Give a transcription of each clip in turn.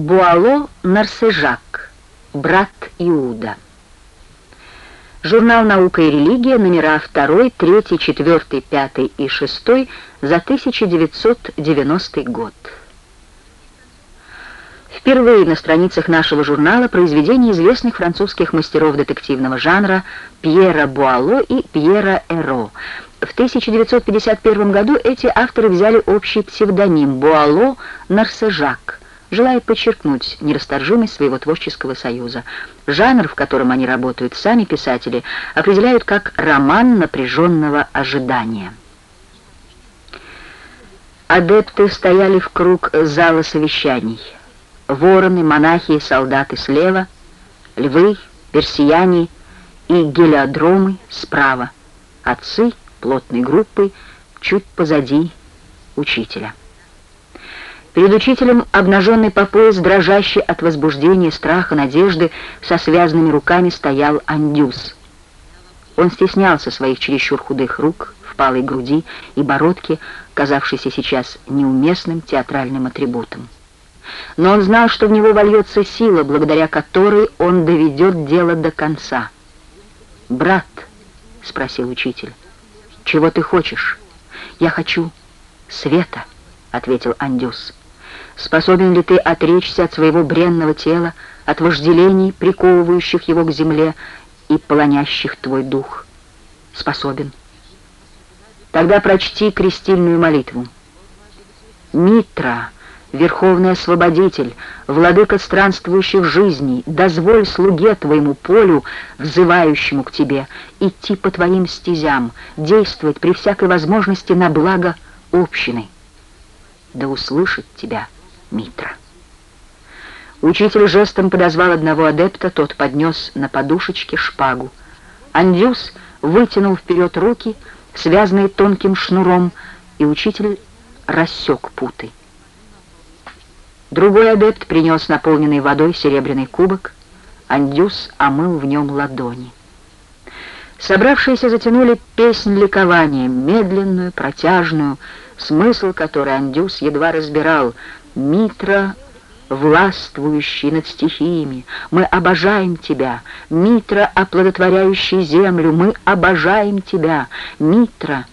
Буало Нарсежак, брат Иуда. Журнал «Наука и религия», номера 2, 3, 4, 5 и 6 за 1990 год. Впервые на страницах нашего журнала произведения известных французских мастеров детективного жанра Пьера Буало и Пьера Эро. В 1951 году эти авторы взяли общий псевдоним Буало Нарсежак желая подчеркнуть нерасторжимость своего творческого союза. Жанр, в котором они работают, сами писатели определяют как роман напряженного ожидания. Адепты стояли в круг зала совещаний. Вороны, монахи и солдаты слева, львы, персияне и гелиодромы справа, отцы плотной группой чуть позади учителя. Перед учителем, обнаженный по пояс, дрожащий от возбуждения, страха, надежды, со связанными руками стоял Андюс. Он стеснялся своих чересчур худых рук, впалой груди и бородки, казавшейся сейчас неуместным театральным атрибутом. Но он знал, что в него вольется сила, благодаря которой он доведет дело до конца. «Брат», — спросил учитель, — «чего ты хочешь?» «Я хочу света», — ответил Андюс. Способен ли ты отречься от своего бренного тела, от вожделений, приковывающих его к земле и полонящих твой дух? Способен. Тогда прочти крестильную молитву. Митра, Верховный Освободитель, Владыка странствующих жизней, дозволь слуге твоему полю, взывающему к тебе, идти по твоим стезям, действовать при всякой возможности на благо общины. Да услышит тебя Митра. Учитель жестом подозвал одного адепта, тот поднес на подушечке шпагу. Андюс вытянул вперед руки, связанные тонким шнуром, и учитель рассек путы. Другой адепт принес наполненный водой серебряный кубок. Андюс омыл в нем ладони. Собравшиеся затянули песнь ликования, медленную, протяжную, смысл которой Андюс едва разбирал — Митра, властвующий над стихиями, мы обожаем Тебя. Митра, оплодотворяющий землю, мы обожаем Тебя. Митра,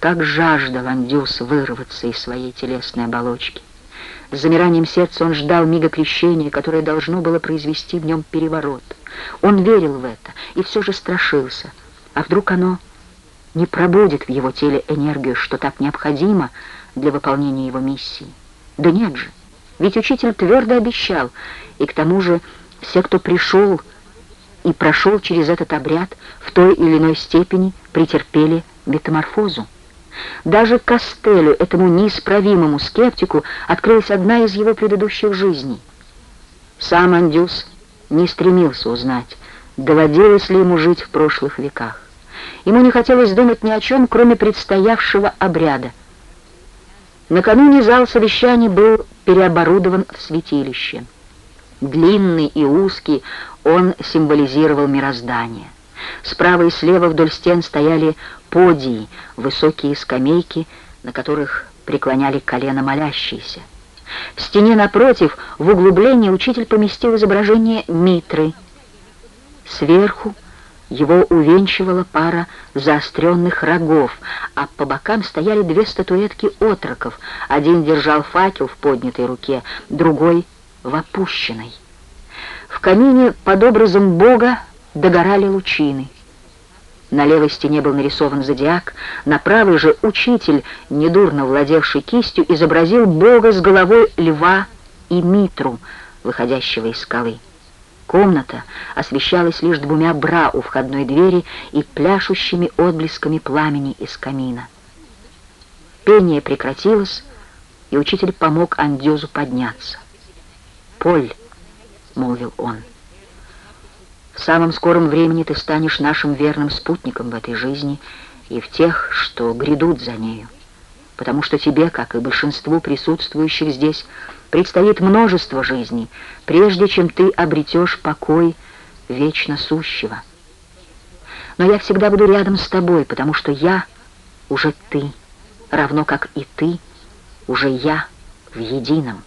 как жаждал Андюс вырваться из своей телесной оболочки. С замиранием сердца он ждал мига крещения, которое должно было произвести в нем переворот. Он верил в это и все же страшился. А вдруг оно не пробудет в его теле энергию, что так необходимо для выполнения его миссии? Да нет же, ведь учитель твердо обещал, и к тому же все, кто пришел и прошел через этот обряд, в той или иной степени претерпели метаморфозу. Даже Костелю, этому неисправимому скептику, открылась одна из его предыдущих жизней. Сам Андюс не стремился узнать, доводилось ли ему жить в прошлых веках. Ему не хотелось думать ни о чем, кроме предстоявшего обряда — Накануне зал совещаний был переоборудован в святилище. Длинный и узкий он символизировал мироздание. Справа и слева вдоль стен стояли подии, высокие скамейки, на которых преклоняли колено молящиеся. В стене напротив, в углублении, учитель поместил изображение Митры. Сверху его увенчивала пара заостренных рогов, а по бокам стояли две статуэтки отроков. Один держал факел в поднятой руке, другой — в опущенной. В камине под образом Бога догорали лучины. На левой стене был нарисован зодиак, на правой же учитель, недурно владевший кистью, изобразил Бога с головой льва и митру, выходящего из скалы. Комната освещалась лишь двумя бра у входной двери и пляшущими отблесками пламени из камина. Пение прекратилось, и учитель помог Андюзу подняться. «Поль», — молвил он, — «в самом скором времени ты станешь нашим верным спутником в этой жизни и в тех, что грядут за нею, потому что тебе, как и большинству присутствующих здесь, предстоит множество жизней, прежде чем ты обретешь покой вечно сущего. Но я всегда буду рядом с тобой, потому что я уже ты, равно как и ты уже я в едином.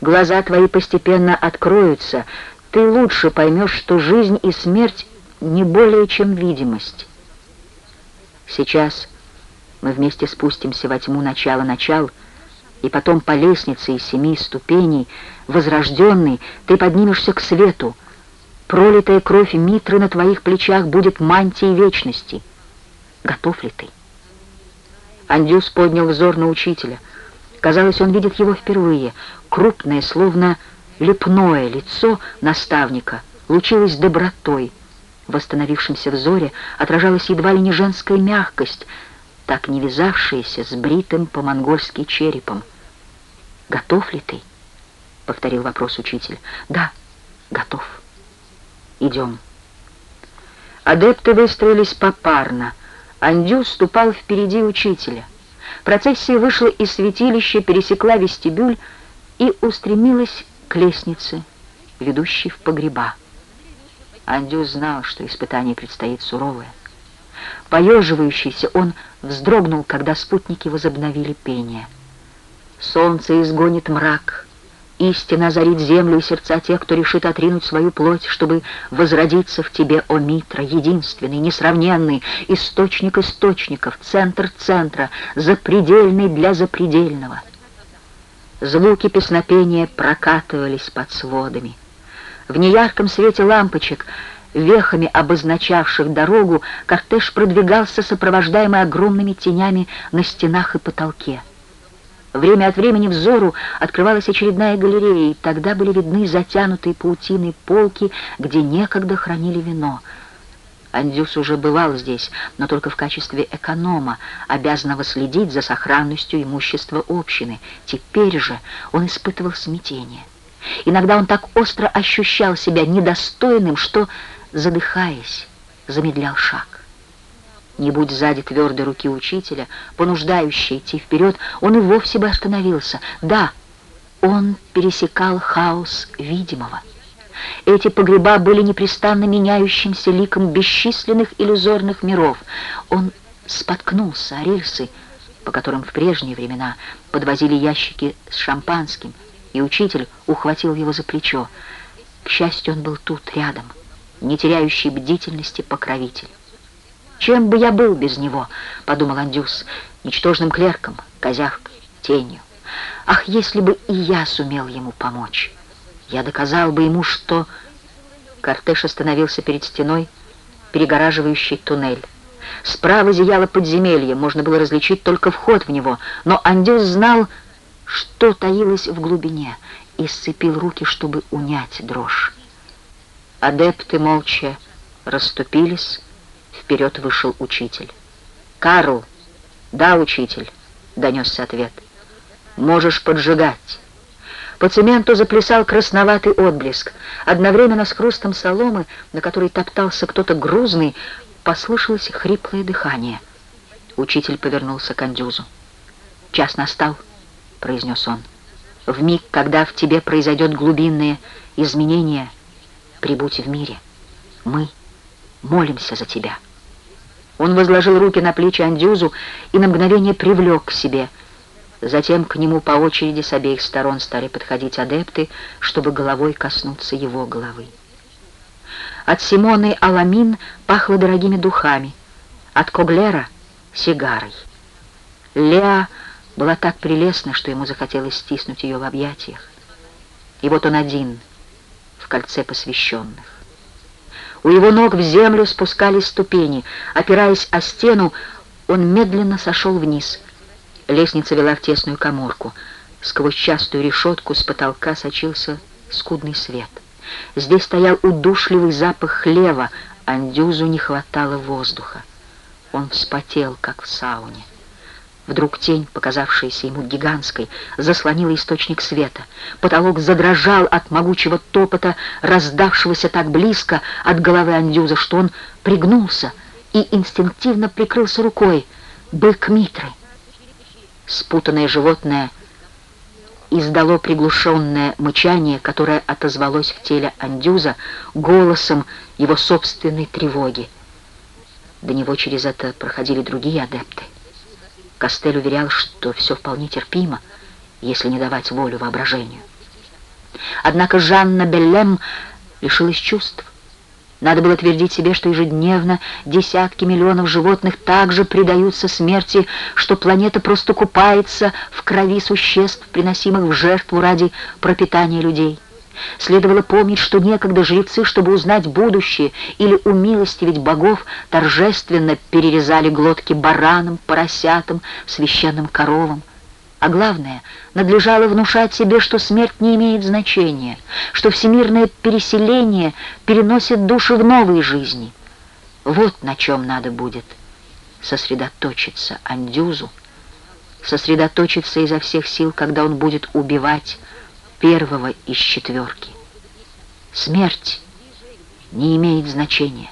глаза твои постепенно откроются, ты лучше поймешь, что жизнь и смерть не более чем видимость. Сейчас мы вместе спустимся во тьму начала-начал, и потом по лестнице из семи ступеней, возрожденный, ты поднимешься к свету. Пролитая кровь Митры на твоих плечах будет мантией вечности. Готов ли ты? Андюс поднял взор на учителя. Казалось, он видит его впервые. Крупное, словно лепное лицо наставника лучилось добротой. В восстановившемся взоре отражалась едва ли не женская мягкость, так не вязавшаяся с бритым по-монгольски черепом. «Готов ли ты?» — повторил вопрос учитель. «Да, готов. Идем». Адепты выстроились попарно. Андю ступал впереди учителя. Процессия вышла из святилища, пересекла вестибюль и устремилась к лестнице, ведущей в погреба. Андю знал, что испытание предстоит суровое. Поеживающийся он вздрогнул, когда спутники возобновили пение. Солнце изгонит мрак, истина озарит землю и сердца тех, кто решит отринуть свою плоть, чтобы возродиться в тебе, о Митра, единственный, несравненный, источник источников, центр центра, запредельный для запредельного. Звуки песнопения прокатывались под сводами. В неярком свете лампочек, вехами обозначавших дорогу, кортеж продвигался, сопровождаемый огромными тенями на стенах и потолке. Время от времени взору открывалась очередная галерея, и тогда были видны затянутые паутиной полки, где некогда хранили вино. Андюс уже бывал здесь, но только в качестве эконома, обязанного следить за сохранностью имущества общины. Теперь же он испытывал смятение. Иногда он так остро ощущал себя недостойным, что, задыхаясь, замедлял шаг. Не будь сзади твердой руки учителя, понуждающей идти вперед, он и вовсе бы остановился. Да, он пересекал хаос видимого. Эти погреба были непрестанно меняющимся ликом бесчисленных иллюзорных миров. Он споткнулся о рельсы, по которым в прежние времена подвозили ящики с шампанским, и учитель ухватил его за плечо. К счастью, он был тут, рядом, не теряющий бдительности покровитель. «Чем бы я был без него?» — подумал Андюс, ничтожным клерком, козявкой, тенью. «Ах, если бы и я сумел ему помочь! Я доказал бы ему, что...» Кортеж остановился перед стеной, перегораживающей туннель. Справа зияло подземелье, можно было различить только вход в него, но Андюс знал, что таилось в глубине, и сцепил руки, чтобы унять дрожь. Адепты молча расступились, вперед вышел учитель. «Карл!» «Да, учитель!» — донесся ответ. «Можешь поджигать!» По цементу заплясал красноватый отблеск. Одновременно с хрустом соломы, на которой топтался кто-то грузный, послышалось хриплое дыхание. Учитель повернулся к Андюзу. «Час настал», — произнес он. «В миг, когда в тебе произойдет глубинное изменение, прибудь в мире. Мы молимся за тебя». Он возложил руки на плечи Андюзу и на мгновение привлек к себе. Затем к нему по очереди с обеих сторон стали подходить адепты, чтобы головой коснуться его головы. От Симоны Аламин пахло дорогими духами, от Коглера — сигарой. Леа была так прелестна, что ему захотелось стиснуть ее в объятиях. И вот он один в кольце посвященных. У его ног в землю спускались ступени. Опираясь о стену, он медленно сошел вниз. Лестница вела в тесную коморку. Сквозь частую решетку с потолка сочился скудный свет. Здесь стоял удушливый запах хлева, Андюзу не хватало воздуха. Он вспотел, как в сауне. Вдруг тень, показавшаяся ему гигантской, заслонила источник света. Потолок задрожал от могучего топота, раздавшегося так близко от головы Андюза, что он пригнулся и инстинктивно прикрылся рукой. Бык Митры. Спутанное животное издало приглушенное мычание, которое отозвалось в теле Андюза голосом его собственной тревоги. До него через это проходили другие адепты. Костель уверял, что все вполне терпимо, если не давать волю воображению. Однако Жанна Беллем лишилась чувств. Надо было твердить себе, что ежедневно десятки миллионов животных также предаются смерти, что планета просто купается в крови существ, приносимых в жертву ради пропитания людей. Следовало помнить, что некогда жрецы, чтобы узнать будущее или умилостивить богов, торжественно перерезали глотки баранам, поросятам, священным коровам. А главное, надлежало внушать себе, что смерть не имеет значения, что всемирное переселение переносит души в новые жизни. Вот на чем надо будет сосредоточиться Андюзу, сосредоточиться изо всех сил, когда он будет убивать первого из четверки. Смерть не имеет значения.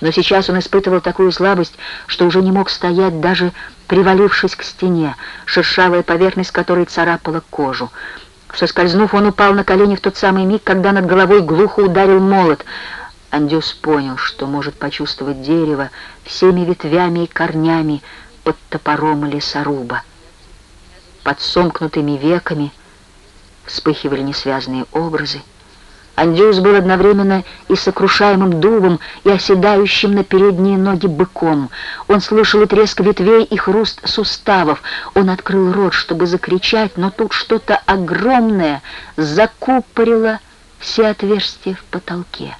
Но сейчас он испытывал такую слабость, что уже не мог стоять, даже привалившись к стене, шершавая поверхность которой царапала кожу. Соскользнув, он упал на колени в тот самый миг, когда над головой глухо ударил молот. Андюс понял, что может почувствовать дерево всеми ветвями и корнями под топором лесоруба. Под сомкнутыми веками вспыхивали несвязные образы, Андюс был одновременно и сокрушаемым дубом, и оседающим на передние ноги быком. Он слышал и треск ветвей, и хруст суставов. Он открыл рот, чтобы закричать, но тут что-то огромное закупорило все отверстия в потолке.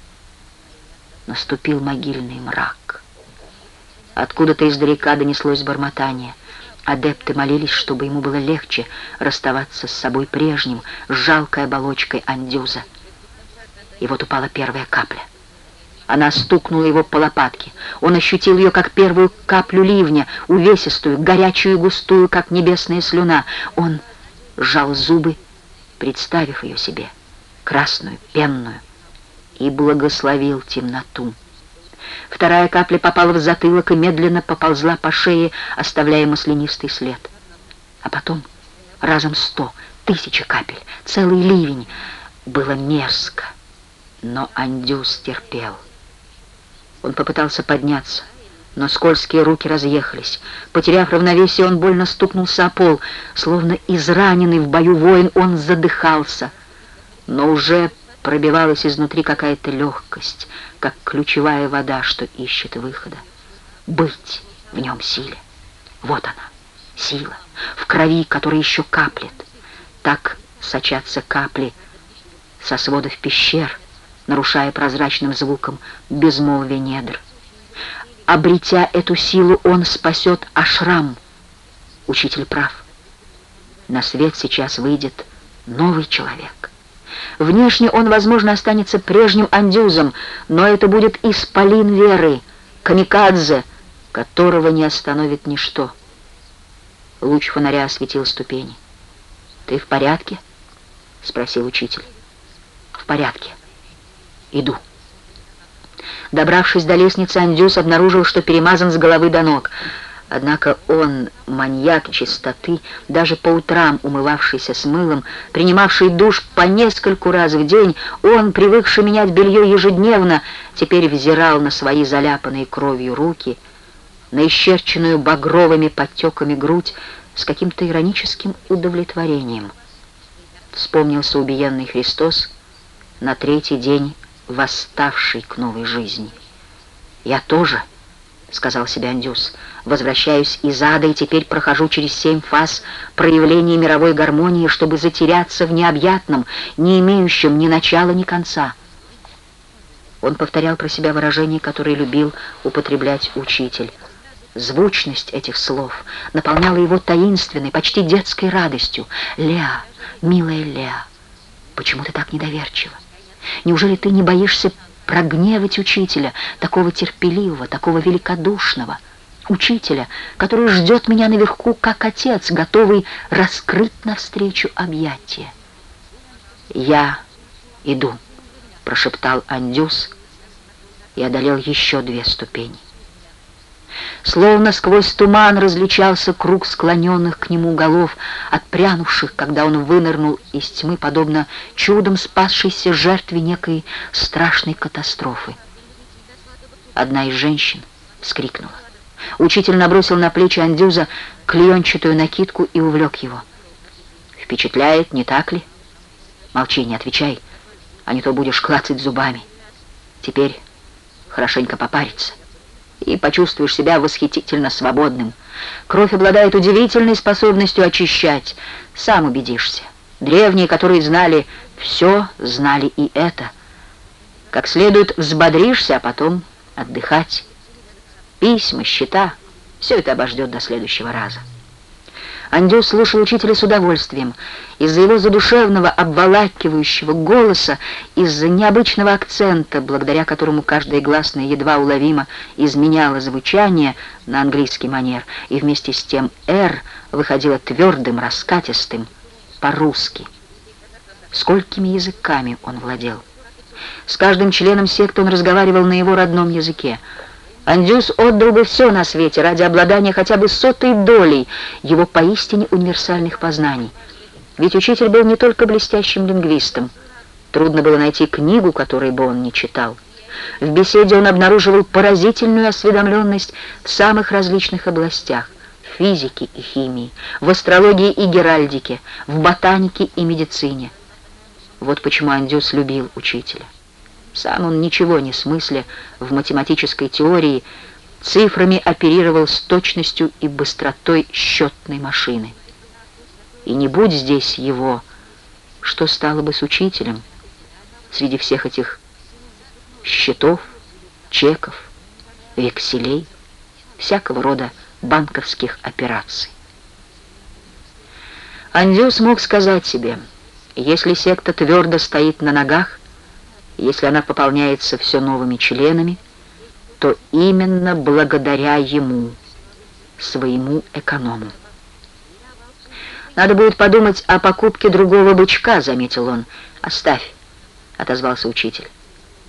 Наступил могильный мрак. Откуда-то издалека донеслось бормотание. Адепты молились, чтобы ему было легче расставаться с собой прежним, с жалкой оболочкой Андюза. И вот упала первая капля. Она стукнула его по лопатке. Он ощутил ее, как первую каплю ливня, увесистую, горячую и густую, как небесная слюна. Он сжал зубы, представив ее себе, красную, пенную, и благословил темноту. Вторая капля попала в затылок и медленно поползла по шее, оставляя маслянистый след. А потом разом сто, тысячи капель, целый ливень. Было мерзко. Но Андюс терпел. Он попытался подняться, но скользкие руки разъехались. Потеряв равновесие, он больно стукнулся о пол. Словно израненный в бою воин, он задыхался. Но уже пробивалась изнутри какая-то легкость, как ключевая вода, что ищет выхода. Быть в нем силе. Вот она, сила, в крови, которая еще каплет. Так сочатся капли со сводов пещер, нарушая прозрачным звуком безмолвие недр. Обретя эту силу, он спасет Ашрам. Учитель прав. На свет сейчас выйдет новый человек. Внешне он, возможно, останется прежним андюзом, но это будет исполин веры, камикадзе, которого не остановит ничто. Луч фонаря осветил ступени. «Ты в порядке?» — спросил учитель. «В порядке». Иду. Добравшись до лестницы, Андюс обнаружил, что перемазан с головы до ног. Однако он, маньяк чистоты, даже по утрам умывавшийся с мылом, принимавший душ по нескольку раз в день, он, привыкший менять белье ежедневно, теперь взирал на свои заляпанные кровью руки, на исчерченную багровыми подтеками грудь с каким-то ироническим удовлетворением. Вспомнился убиенный Христос на третий день восставший к новой жизни. «Я тоже», — сказал себе Андюс, — «возвращаюсь из ада и теперь прохожу через семь фаз проявления мировой гармонии, чтобы затеряться в необъятном, не имеющем ни начала, ни конца». Он повторял про себя выражение, которое любил употреблять учитель. Звучность этих слов наполняла его таинственной, почти детской радостью. «Леа, милая Леа, почему ты так недоверчива? Неужели ты не боишься прогневать учителя, такого терпеливого, такого великодушного, учителя, который ждет меня наверху, как отец, готовый раскрыть навстречу объятия? «Я иду», — прошептал Андюс и одолел еще две ступени. Словно сквозь туман различался круг склоненных к нему голов, отпрянувших, когда он вынырнул из тьмы, подобно чудом спасшейся жертве некой страшной катастрофы. Одна из женщин вскрикнула. Учитель набросил на плечи Андюза клеенчатую накидку и увлек его. «Впечатляет, не так ли?» Молчи, не отвечай, а не то будешь клацать зубами. Теперь хорошенько попариться, и почувствуешь себя восхитительно свободным. Кровь обладает удивительной способностью очищать. Сам убедишься. Древние, которые знали все, знали и это. Как следует взбодришься, а потом отдыхать. Письма, счета — все это обождет до следующего раза. Андю слушал учителя с удовольствием. Из-за его задушевного, обволакивающего голоса, из-за необычного акцента, благодаря которому каждое гласное едва уловимо изменяло звучание на английский манер, и вместе с тем «р» выходило твердым, раскатистым, по-русски. Сколькими языками он владел? С каждым членом секты он разговаривал на его родном языке — Андюс отдал бы все на свете ради обладания хотя бы сотой долей его поистине универсальных познаний. Ведь учитель был не только блестящим лингвистом. Трудно было найти книгу, которой бы он не читал. В беседе он обнаруживал поразительную осведомленность в самых различных областях — физике и химии, в астрологии и геральдике, в ботанике и медицине. Вот почему Андюс любил учителя. Сам он ничего не смысля в математической теории, цифрами оперировал с точностью и быстротой счетной машины. И не будь здесь его, что стало бы с учителем среди всех этих счетов, чеков, векселей, всякого рода банковских операций. Андю смог сказать себе, если секта твердо стоит на ногах, если она пополняется все новыми членами, то именно благодаря ему, своему эконому. «Надо будет подумать о покупке другого бычка», — заметил он. «Оставь», — отозвался учитель.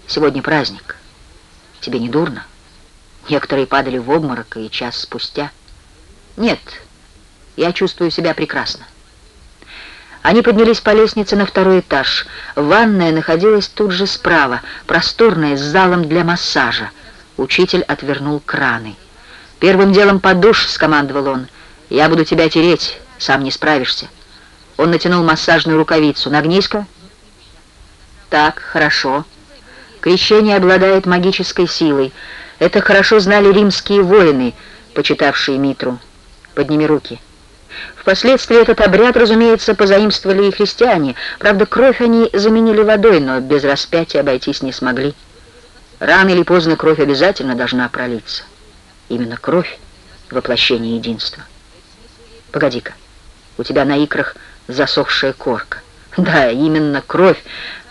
«Сегодня праздник. Тебе не дурно?» Некоторые падали в обморок и час спустя. «Нет, я чувствую себя прекрасно». Они поднялись по лестнице на второй этаж. Ванная находилась тут же справа, просторная, с залом для массажа. Учитель отвернул краны. «Первым делом под душ», — скомандовал он. «Я буду тебя тереть, сам не справишься». Он натянул массажную рукавицу. «Нагнись-ка». «Так, хорошо». Крещение обладает магической силой. Это хорошо знали римские воины, почитавшие Митру. Подними руки. Впоследствии этот обряд, разумеется, позаимствовали и христиане. Правда, кровь они заменили водой, но без распятия обойтись не смогли. Рано или поздно кровь обязательно должна пролиться. Именно кровь — воплощение единства. Погоди-ка, у тебя на икрах засохшая корка. Да, именно кровь,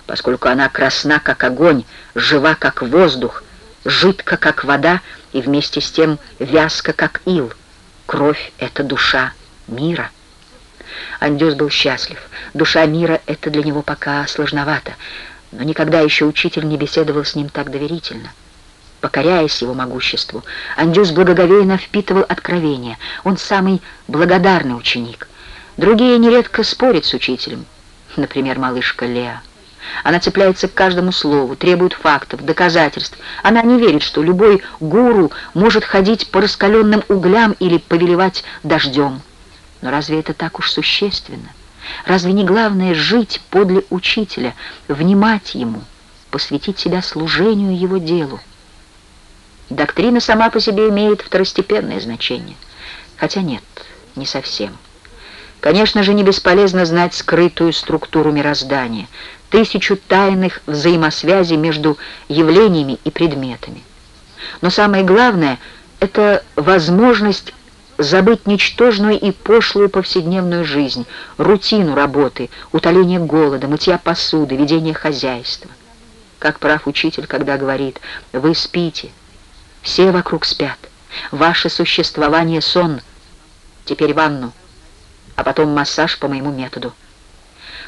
поскольку она красна, как огонь, жива, как воздух, жидка, как вода, и вместе с тем вязка, как ил. Кровь — это душа мира. Андюс был счастлив. Душа мира — это для него пока сложновато, но никогда еще учитель не беседовал с ним так доверительно. Покоряясь его могуществу, Андюс благоговейно впитывал откровения. Он самый благодарный ученик. Другие нередко спорят с учителем. Например, малышка Леа. Она цепляется к каждому слову, требует фактов, доказательств. Она не верит, что любой гуру может ходить по раскаленным углям или повелевать дождем. Но разве это так уж существенно? Разве не главное жить подле учителя, внимать ему, посвятить себя служению его делу? Доктрина сама по себе имеет второстепенное значение. Хотя нет, не совсем. Конечно же, не бесполезно знать скрытую структуру мироздания, тысячу тайных взаимосвязей между явлениями и предметами. Но самое главное — это возможность забыть ничтожную и пошлую повседневную жизнь, рутину работы, утоление голода, мытья посуды, ведение хозяйства. Как прав учитель, когда говорит «Вы спите, все вокруг спят, ваше существование — сон, теперь ванну, а потом массаж по моему методу».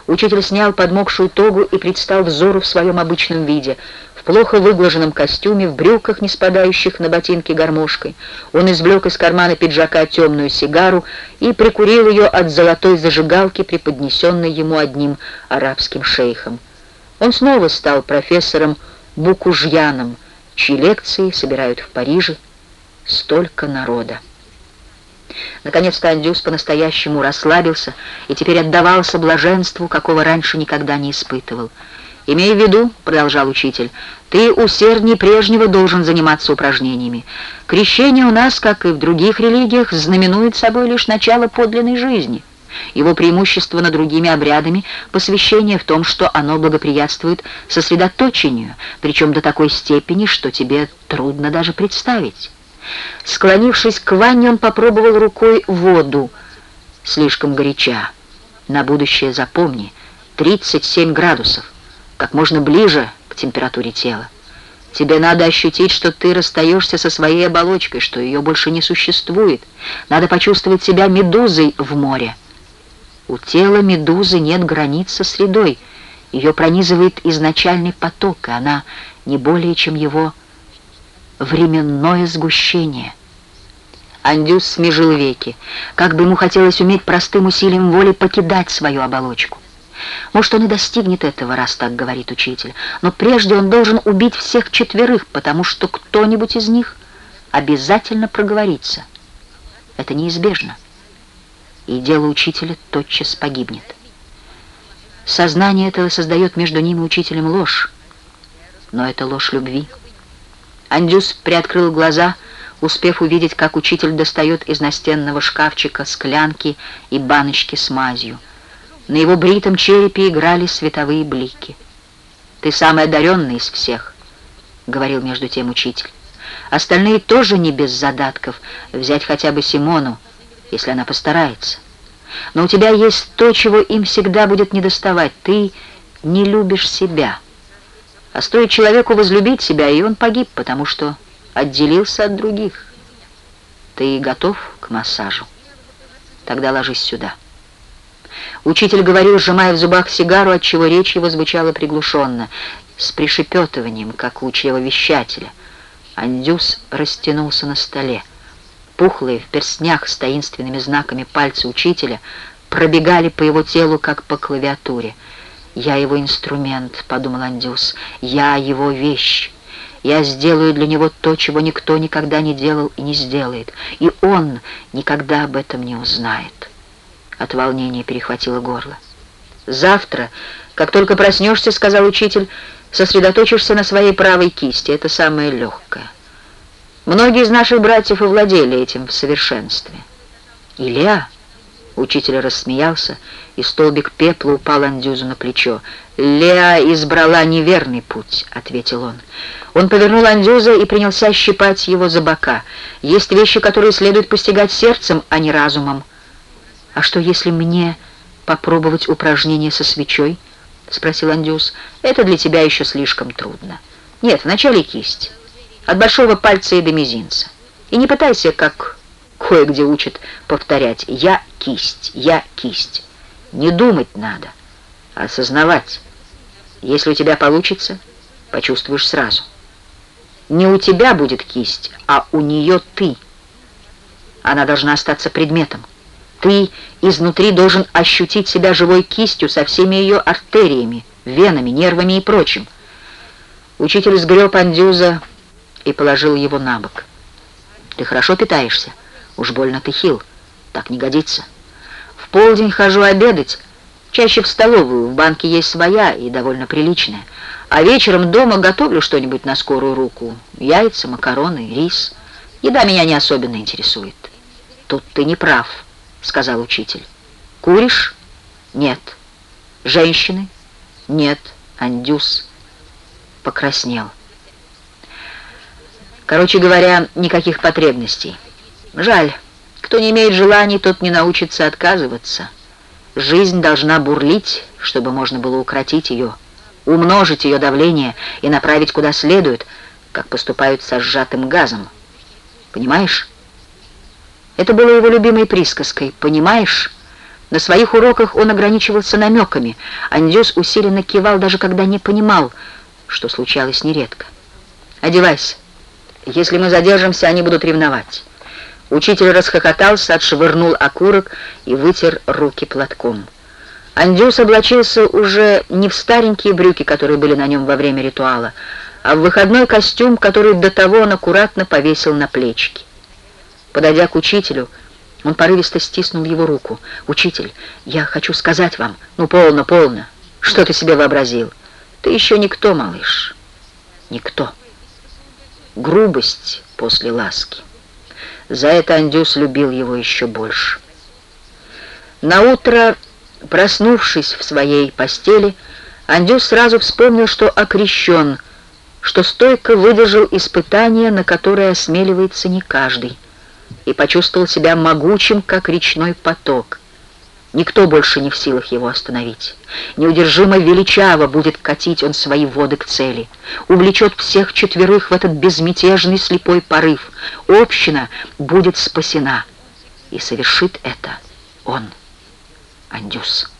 Учитель снял подмокшую тогу и предстал взору в своем обычном виде — в плохо выглаженном костюме, в брюках, не спадающих на ботинки гармошкой. Он извлек из кармана пиджака темную сигару и прикурил ее от золотой зажигалки, преподнесенной ему одним арабским шейхом. Он снова стал профессором Букужьяном, чьи лекции собирают в Париже столько народа. Наконец-то Андюс по-настоящему расслабился и теперь отдавался блаженству, какого раньше никогда не испытывал. «Имей в виду», — продолжал учитель, — «ты усерднее прежнего должен заниматься упражнениями. Крещение у нас, как и в других религиях, знаменует собой лишь начало подлинной жизни». Его преимущество над другими обрядами посвящение в том, что оно благоприятствует сосредоточению, причем до такой степени, что тебе трудно даже представить. Склонившись к ванне, он попробовал рукой воду. Слишком горяча. На будущее запомни. 37 градусов. Как можно ближе к температуре тела. Тебе надо ощутить, что ты расстаешься со своей оболочкой, что ее больше не существует. Надо почувствовать себя медузой в море. У тела медузы нет границ со средой. Ее пронизывает изначальный поток, и она не более, чем его временное сгущение. Андюс смежил веки. Как бы ему хотелось уметь простым усилием воли покидать свою оболочку. Может, он и достигнет этого, раз так говорит учитель. Но прежде он должен убить всех четверых, потому что кто-нибудь из них обязательно проговорится. Это неизбежно и дело учителя тотчас погибнет. Сознание этого создает между ним и учителем ложь, но это ложь любви. Андюс приоткрыл глаза, успев увидеть, как учитель достает из настенного шкафчика склянки и баночки с мазью. На его бритом черепе играли световые блики. «Ты самый одаренный из всех», — говорил между тем учитель. «Остальные тоже не без задатков, взять хотя бы Симону, если она постарается. Но у тебя есть то, чего им всегда будет недоставать. Ты не любишь себя. А стоит человеку возлюбить себя, и он погиб, потому что отделился от других. Ты готов к массажу? Тогда ложись сюда. Учитель говорил, сжимая в зубах сигару, отчего речь его звучала приглушенно, с пришепетыванием, как у чревовещателя. Андюс растянулся на столе. Пухлые в перстнях с таинственными знаками пальцы учителя пробегали по его телу, как по клавиатуре. «Я его инструмент», — подумал Андюс, — «я его вещь». Я сделаю для него то, чего никто никогда не делал и не сделает, и он никогда об этом не узнает. От волнения перехватило горло. «Завтра, как только проснешься, — сказал учитель, — сосредоточишься на своей правой кисти, это самое легкое». Многие из наших братьев овладели этим в совершенстве. Илья, учитель рассмеялся, и столбик пепла упал Андюзу на плечо. «Леа избрала неверный путь», — ответил он. Он повернул Андюза и принялся щипать его за бока. «Есть вещи, которые следует постигать сердцем, а не разумом». «А что, если мне попробовать упражнение со свечой?» — спросил Андюз. «Это для тебя еще слишком трудно». «Нет, вначале кисть» от большого пальца и до мизинца. И не пытайся, как кое-где учат, повторять «я кисть, я кисть». Не думать надо, а осознавать. Если у тебя получится, почувствуешь сразу. Не у тебя будет кисть, а у нее ты. Она должна остаться предметом. Ты изнутри должен ощутить себя живой кистью со всеми ее артериями, венами, нервами и прочим. Учитель сгреб Андюза и положил его на бок. «Ты хорошо питаешься? Уж больно ты хил. Так не годится. В полдень хожу обедать, чаще в столовую, в банке есть своя и довольно приличная. А вечером дома готовлю что-нибудь на скорую руку. Яйца, макароны, рис. Еда меня не особенно интересует». «Тут ты не прав», — сказал учитель. «Куришь? Нет. Женщины? Нет. Андюс покраснел». Короче говоря, никаких потребностей. Жаль, кто не имеет желаний, тот не научится отказываться. Жизнь должна бурлить, чтобы можно было укротить ее, умножить ее давление и направить куда следует, как поступают со сжатым газом. Понимаешь? Это было его любимой присказкой. Понимаешь? На своих уроках он ограничивался намеками. Андюс усиленно кивал, даже когда не понимал, что случалось нередко. «Одевайся». Если мы задержимся, они будут ревновать». Учитель расхохотался, отшвырнул окурок и вытер руки платком. Андюс облачился уже не в старенькие брюки, которые были на нем во время ритуала, а в выходной костюм, который до того он аккуратно повесил на плечики. Подойдя к учителю, Он порывисто стиснул его руку. «Учитель, я хочу сказать вам...» «Ну, полно, полно. Что ты себе вообразил? Ты еще никто, малыш. Никто. Грубость после ласки. За это Андюс любил его еще больше. На утро, проснувшись в своей постели, Андюс сразу вспомнил, что окрещен, что стойко выдержал испытание, на которое осмеливается не каждый и почувствовал себя могучим, как речной поток. Никто больше не в силах его остановить. Неудержимо величаво будет катить он свои воды к цели. Увлечет всех четверых в этот безмятежный слепой порыв. Община будет спасена. И совершит это он, Андюс.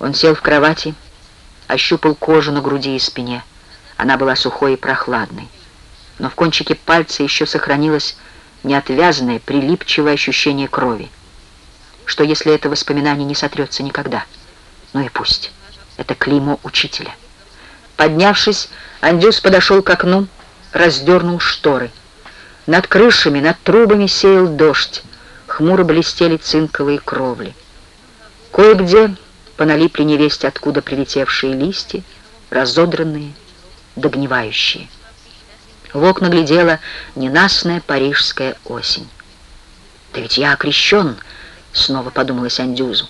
Он сел в кровати, ощупал кожу на груди и спине. Она была сухой и прохладной. Но в кончике пальца еще сохранилась неотвязное, прилипчивое ощущение крови. Что если это воспоминание не сотрется никогда? Ну и пусть. Это клеймо учителя. Поднявшись, Андюс подошел к окну, раздернул шторы. Над крышами, над трубами сеял дождь. Хмуро блестели цинковые кровли. Кое-где поналипли невесть, откуда прилетевшие листья, разодранные, догнивающие. В окна глядела ненастная парижская осень. «Да ведь я окрещен!» — снова подумалась Андюзу.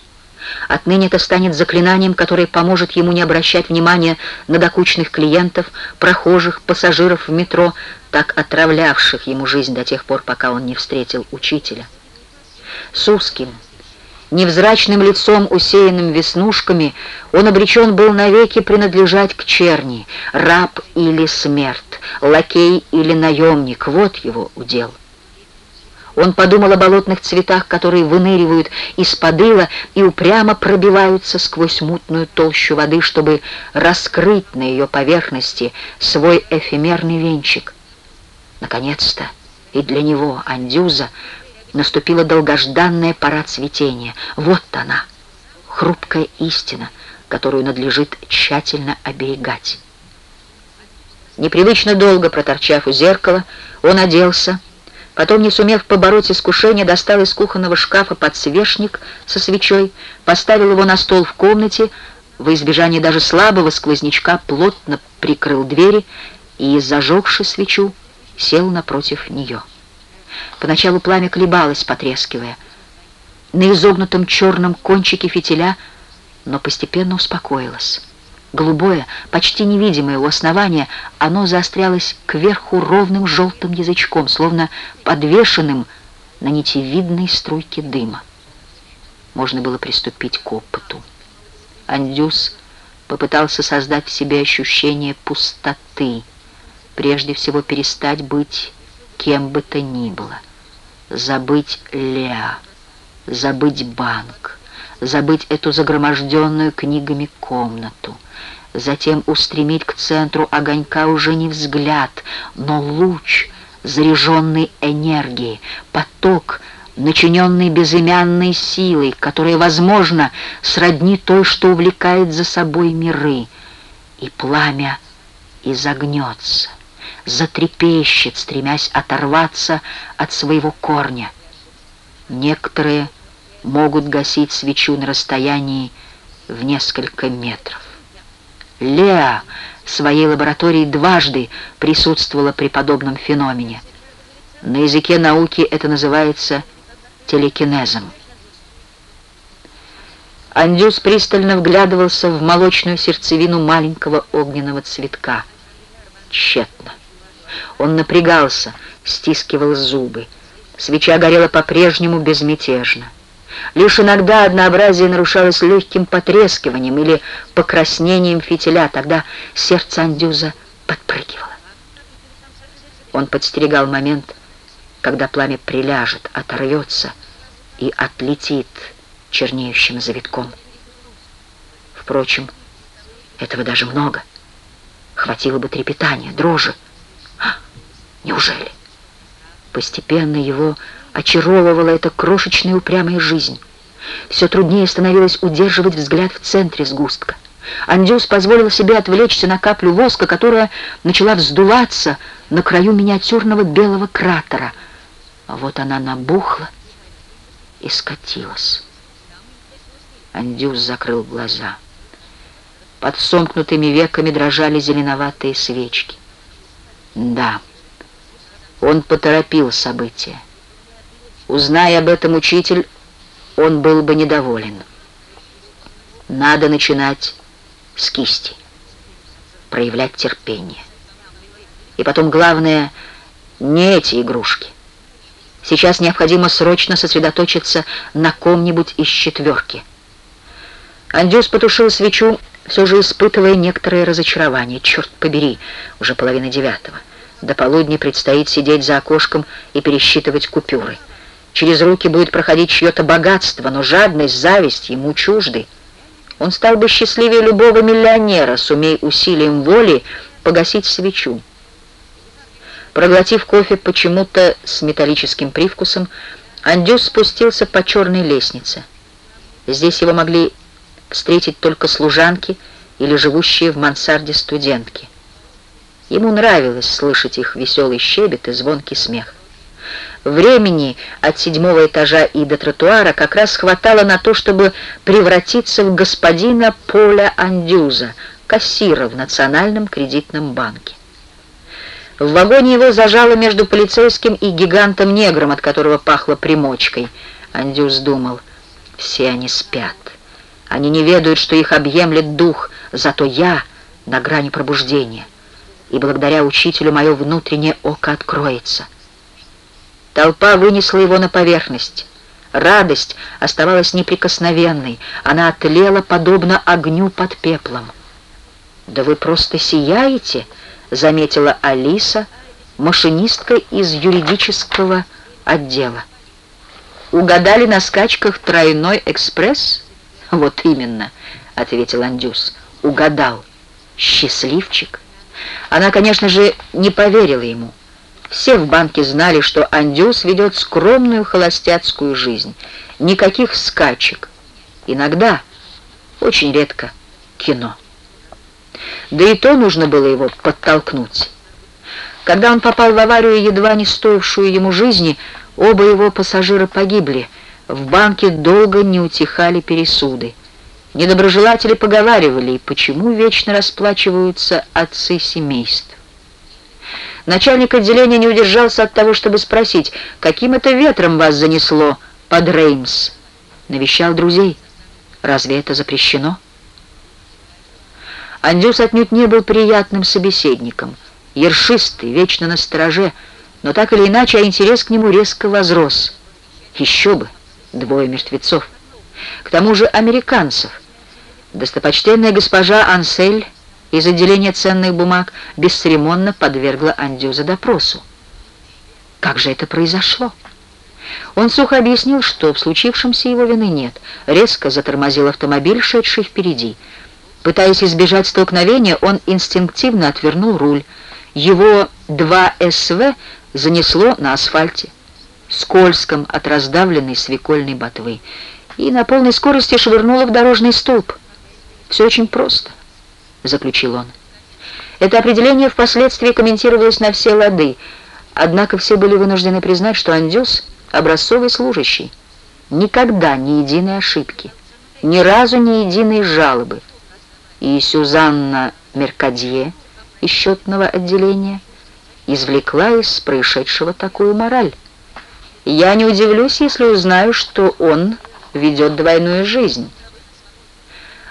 Отныне это станет заклинанием, которое поможет ему не обращать внимания на докучных клиентов, прохожих, пассажиров в метро, так отравлявших ему жизнь до тех пор, пока он не встретил учителя. С узким, невзрачным лицом, усеянным веснушками, он обречен был навеки принадлежать к черни, раб или смерть, лакей или наемник, вот его удел. Он подумал о болотных цветах, которые выныривают из-под и упрямо пробиваются сквозь мутную толщу воды, чтобы раскрыть на ее поверхности свой эфемерный венчик. Наконец-то и для него, Андюза, наступила долгожданная пора цветения. Вот она, хрупкая истина, которую надлежит тщательно оберегать. Непривычно долго проторчав у зеркала, он оделся, потом, не сумев побороть искушение, достал из кухонного шкафа подсвечник со свечой, поставил его на стол в комнате, во избежание даже слабого сквознячка плотно прикрыл двери и, зажегши свечу, сел напротив нее. Поначалу пламя колебалось, потрескивая. На изогнутом черном кончике фитиля, но постепенно успокоилось. Голубое, почти невидимое у основания, оно заострялось кверху ровным желтым язычком, словно подвешенным на нитевидной струйке дыма. Можно было приступить к опыту. Андюс попытался создать в себе ощущение пустоты, прежде всего перестать быть кем бы то ни было. Забыть Леа, забыть банк, забыть эту загроможденную книгами комнату, затем устремить к центру огонька уже не взгляд, но луч, заряженный энергией, поток, начиненный безымянной силой, которая, возможно, сродни той, что увлекает за собой миры, и пламя изогнется, затрепещет, стремясь оторваться от своего корня. Некоторые могут гасить свечу на расстоянии в несколько метров. Леа в своей лаборатории дважды присутствовала при подобном феномене. На языке науки это называется телекинезом. Андюс пристально вглядывался в молочную сердцевину маленького огненного цветка. Тщетно. Он напрягался, стискивал зубы. Свеча горела по-прежнему безмятежно. Лишь иногда однообразие нарушалось легким потрескиванием или покраснением фитиля, тогда сердце Андюза подпрыгивало. Он подстерегал момент, когда пламя приляжет, оторвется и отлетит чернеющим завитком. Впрочем, этого даже много. Хватило бы трепетания, дрожи. Неужели? Постепенно его очаровывала эта крошечная упрямая жизнь. Все труднее становилось удерживать взгляд в центре сгустка. Андюс позволил себе отвлечься на каплю воска, которая начала вздуваться на краю миниатюрного белого кратера. А вот она набухла и скатилась. Андюс закрыл глаза. Под сомкнутыми веками дрожали зеленоватые свечки. Да, он поторопил события. Узная об этом учитель, он был бы недоволен. Надо начинать с кисти, проявлять терпение. И потом главное, не эти игрушки. Сейчас необходимо срочно сосредоточиться на ком-нибудь из четверки. Андюс потушил свечу, все же испытывая некоторое разочарование. Черт побери, уже половина девятого. До полудня предстоит сидеть за окошком и пересчитывать купюры. Через руки будет проходить чье-то богатство, но жадность, зависть ему чужды. Он стал бы счастливее любого миллионера, сумей усилием воли погасить свечу. Проглотив кофе почему-то с металлическим привкусом, Андюс спустился по черной лестнице. Здесь его могли встретить только служанки или живущие в мансарде студентки. Ему нравилось слышать их веселый щебет и звонкий смех. Времени от седьмого этажа и до тротуара как раз хватало на то, чтобы превратиться в господина Поля Андюза, кассира в Национальном кредитном банке. В вагоне его зажало между полицейским и гигантом-негром, от которого пахло примочкой. Андюс думал, все они спят. Они не ведают, что их объемлет дух, зато я на грани пробуждения. И благодаря учителю мое внутреннее око откроется. Толпа вынесла его на поверхность. Радость оставалась неприкосновенной. Она отлела, подобно огню под пеплом. «Да вы просто сияете!» — заметила Алиса, машинистка из юридического отдела. «Угадали на скачках тройной экспресс?» «Вот именно», — ответил Андюс. «Угадал. Счастливчик». Она, конечно же, не поверила ему. Все в банке знали, что Андюс ведет скромную холостяцкую жизнь. Никаких скачек. Иногда, очень редко, кино. Да и то нужно было его подтолкнуть. Когда он попал в аварию, едва не стоившую ему жизни, оба его пассажира погибли — в банке долго не утихали пересуды. Недоброжелатели поговаривали, почему вечно расплачиваются отцы семейств. Начальник отделения не удержался от того, чтобы спросить, каким это ветром вас занесло под Реймс. Навещал друзей. Разве это запрещено? Андюс отнюдь не был приятным собеседником. Ершистый, вечно на стороже, но так или иначе, а интерес к нему резко возрос. Еще бы! двое мертвецов. К тому же американцев. Достопочтенная госпожа Ансель из отделения ценных бумаг бесцеремонно подвергла Андюза допросу. Как же это произошло? Он сухо объяснил, что в случившемся его вины нет. Резко затормозил автомобиль, шедший впереди. Пытаясь избежать столкновения, он инстинктивно отвернул руль. Его два СВ занесло на асфальте скользком от раздавленной свекольной ботвы, и на полной скорости швырнула в дорожный столб. «Все очень просто», — заключил он. Это определение впоследствии комментировалось на все лады, однако все были вынуждены признать, что Андюс — образцовый служащий. Никогда ни единой ошибки, ни разу ни единой жалобы. И Сюзанна Меркадье из счетного отделения извлекла из происшедшего такую мораль. Я не удивлюсь, если узнаю, что он ведет двойную жизнь.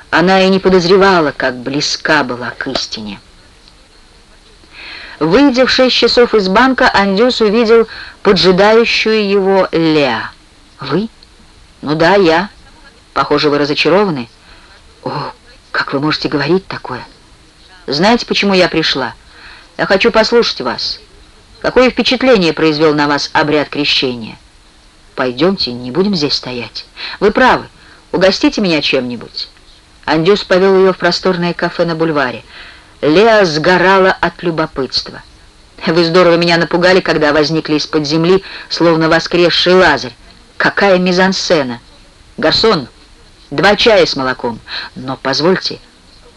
Она и не подозревала, как близка была к истине. Выйдя в шесть часов из банка, Андюс увидел поджидающую его Леа. «Вы? Ну да, я. Похоже, вы разочарованы. О, как вы можете говорить такое? Знаете, почему я пришла? Я хочу послушать вас». Какое впечатление произвел на вас обряд крещения? Пойдемте, не будем здесь стоять. Вы правы, угостите меня чем-нибудь. Андюс повел ее в просторное кафе на бульваре. Леа сгорала от любопытства. Вы здорово меня напугали, когда возникли из-под земли, словно воскресший лазарь. Какая мизансцена! Гарсон, два чая с молоком. Но, позвольте,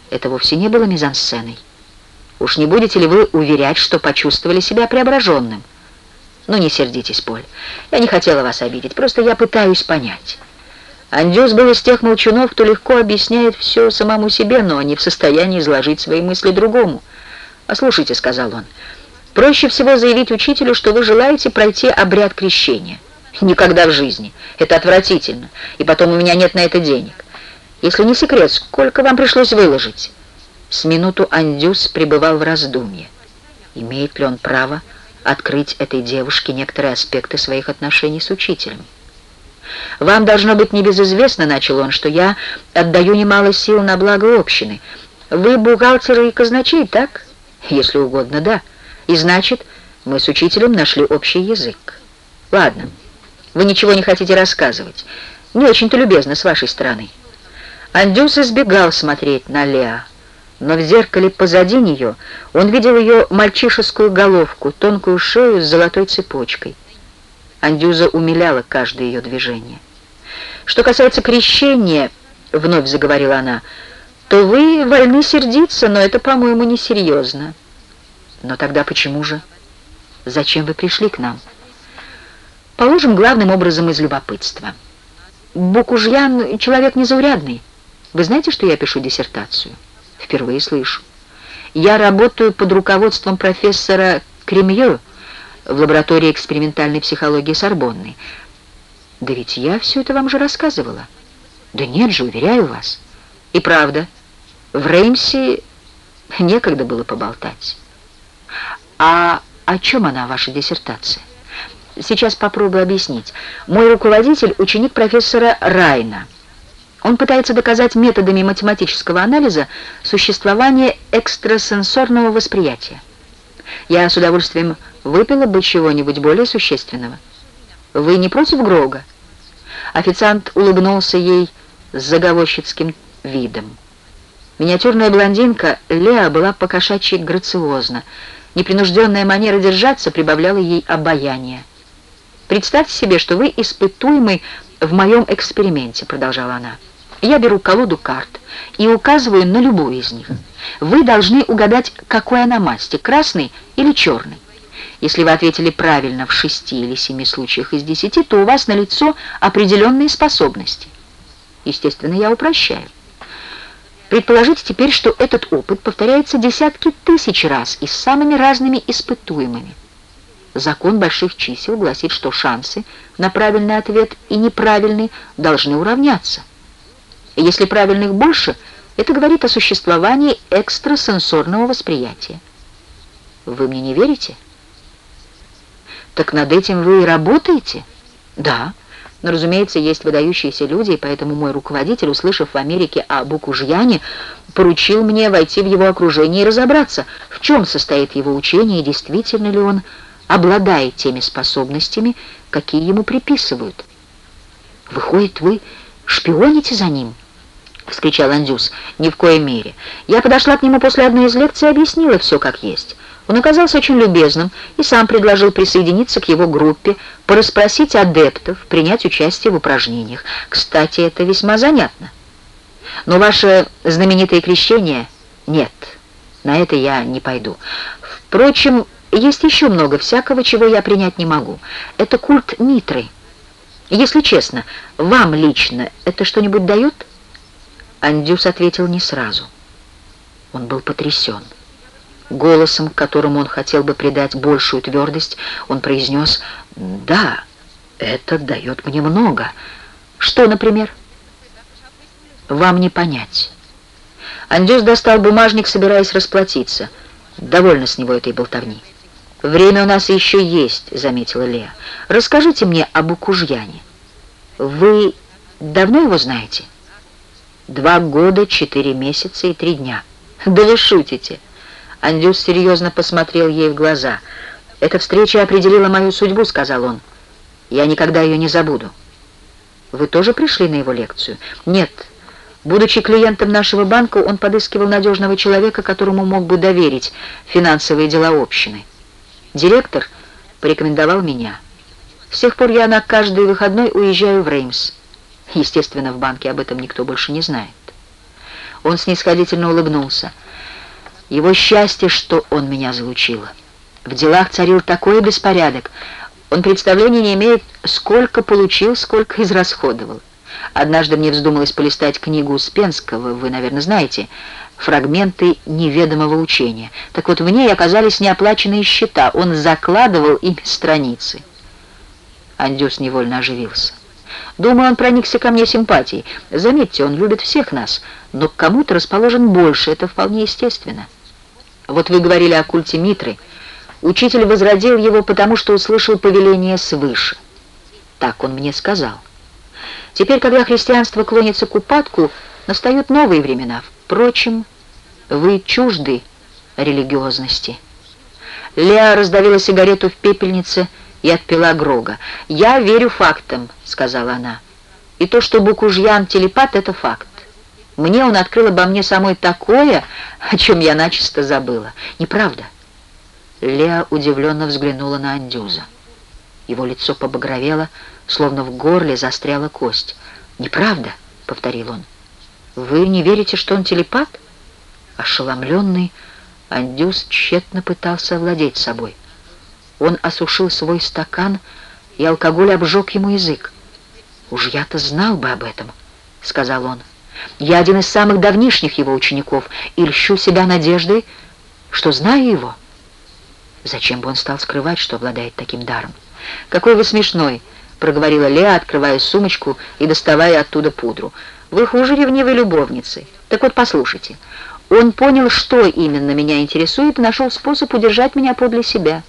это вовсе не было мизансценой. Уж не будете ли вы уверять, что почувствовали себя преображенным? Ну, не сердитесь, Поль. Я не хотела вас обидеть, просто я пытаюсь понять. Андюс был из тех молчунов, кто легко объясняет все самому себе, но не в состоянии изложить свои мысли другому. «Послушайте», — сказал он, — «проще всего заявить учителю, что вы желаете пройти обряд крещения». «Никогда в жизни. Это отвратительно. И потом у меня нет на это денег. Если не секрет, сколько вам пришлось выложить?» С минуту Андюс пребывал в раздумье. Имеет ли он право открыть этой девушке некоторые аспекты своих отношений с учителем? «Вам должно быть небезызвестно, — начал он, — что я отдаю немало сил на благо общины. Вы бухгалтер и казначей, так? Если угодно, да. И значит, мы с учителем нашли общий язык. Ладно, вы ничего не хотите рассказывать. Не очень-то любезно с вашей стороны». Андюс избегал смотреть на Леа но в зеркале позади нее он видел ее мальчишескую головку, тонкую шею с золотой цепочкой. Андюза умиляла каждое ее движение. «Что касается крещения», — вновь заговорила она, — «то вы вольны сердиться, но это, по-моему, несерьезно». «Но тогда почему же? Зачем вы пришли к нам?» «Положим, главным образом из любопытства. Букужьян — человек незаурядный. Вы знаете, что я пишу диссертацию?» Впервые слышу. Я работаю под руководством профессора Кремье в лаборатории экспериментальной психологии Сорбонны. Да ведь я все это вам же рассказывала. Да нет же, уверяю вас. И правда, в Реймсе некогда было поболтать. А о чем она, ваша диссертация? Сейчас попробую объяснить. Мой руководитель — ученик профессора Райна — он пытается доказать методами математического анализа существование экстрасенсорного восприятия. Я с удовольствием выпила бы чего-нибудь более существенного. Вы не против Грога? Официант улыбнулся ей с заговорщицким видом. Миниатюрная блондинка Леа была покошачьи грациозна. Непринужденная манера держаться прибавляла ей обаяние. «Представьте себе, что вы испытуемый в моем эксперименте», — продолжала она. Я беру колоду карт и указываю на любую из них. Вы должны угадать, какой она масти, красный или черный. Если вы ответили правильно в шести или семи случаях из десяти, то у вас налицо определенные способности. Естественно, я упрощаю. Предположите теперь, что этот опыт повторяется десятки тысяч раз и с самыми разными испытуемыми. Закон больших чисел гласит, что шансы на правильный ответ и неправильный должны уравняться. Если правильных больше, это говорит о существовании экстрасенсорного восприятия. Вы мне не верите? Так над этим вы и работаете? Да. Но, разумеется, есть выдающиеся люди, и поэтому мой руководитель, услышав в Америке о Букужьяне, поручил мне войти в его окружение и разобраться, в чем состоит его учение и действительно ли он обладает теми способностями, какие ему приписывают. Выходит, вы шпионите за ним?» — вскричал Андюс. «Ни в коей мере. Я подошла к нему после одной из лекций и объяснила все как есть. Он оказался очень любезным и сам предложил присоединиться к его группе, порасспросить адептов, принять участие в упражнениях. Кстати, это весьма занятно. Но ваше знаменитое крещение — нет, на это я не пойду. Впрочем, есть еще много всякого, чего я принять не могу. Это культ Митры». Если честно, вам лично это что-нибудь дает? Андюс ответил не сразу. Он был потрясен. Голосом, которому он хотел бы придать большую твердость, он произнес «Да, это дает мне много». «Что, например?» «Вам не понять». Андюс достал бумажник, собираясь расплатиться. Довольно с него этой болтовни. «Время у нас еще есть», — заметила Лея. «Расскажите мне об Укужьяне. Вы давно его знаете?» «Два года, четыре месяца и три дня». «Да вы шутите!» Андюс серьезно посмотрел ей в глаза. «Эта встреча определила мою судьбу», — сказал он. «Я никогда ее не забуду». «Вы тоже пришли на его лекцию?» «Нет». Будучи клиентом нашего банка, он подыскивал надежного человека, которому мог бы доверить финансовые дела общины. Директор порекомендовал меня. С тех пор я на каждый выходной уезжаю в Реймс. Естественно, в банке об этом никто больше не знает. Он снисходительно улыбнулся. Его счастье, что он меня залучил. В делах царил такой беспорядок. Он представления не имеет, сколько получил, сколько израсходовал. Однажды мне вздумалось полистать книгу Успенского, вы, наверное, знаете, «Фрагменты неведомого учения». Так вот, в ней оказались неоплаченные счета. Он закладывал ими страницы. Андюс невольно оживился. Думаю, он проникся ко мне симпатией. Заметьте, он любит всех нас, но к кому-то расположен больше, это вполне естественно. Вот вы говорили о культе Митры. Учитель возродил его, потому что услышал повеление свыше. Так он мне сказал. Теперь, когда христианство клонится к упадку, настают новые времена. Впрочем, вы чужды религиозности. Леа раздавила сигарету в пепельнице и отпила Грога. «Я верю фактам», — сказала она. «И то, что Букужьян телепат, — это факт. Мне он открыл обо мне самой такое, о чем я начисто забыла. Неправда?» Леа удивленно взглянула на Андюза. Его лицо побагровело, словно в горле застряла кость. «Неправда», — повторил он. «Вы не верите, что он телепат?» Ошеломленный, Андюз тщетно пытался овладеть собой. Он осушил свой стакан, и алкоголь обжег ему язык. «Уж я-то знал бы об этом», — сказал он. «Я один из самых давнишних его учеников и льщу себя надеждой, что знаю его». Зачем бы он стал скрывать, что обладает таким даром? «Какой вы смешной!» — проговорила Леа, открывая сумочку и доставая оттуда пудру. «Вы хуже ревнивой любовницы. Так вот, послушайте. Он понял, что именно меня интересует, и нашел способ удержать меня подле себя»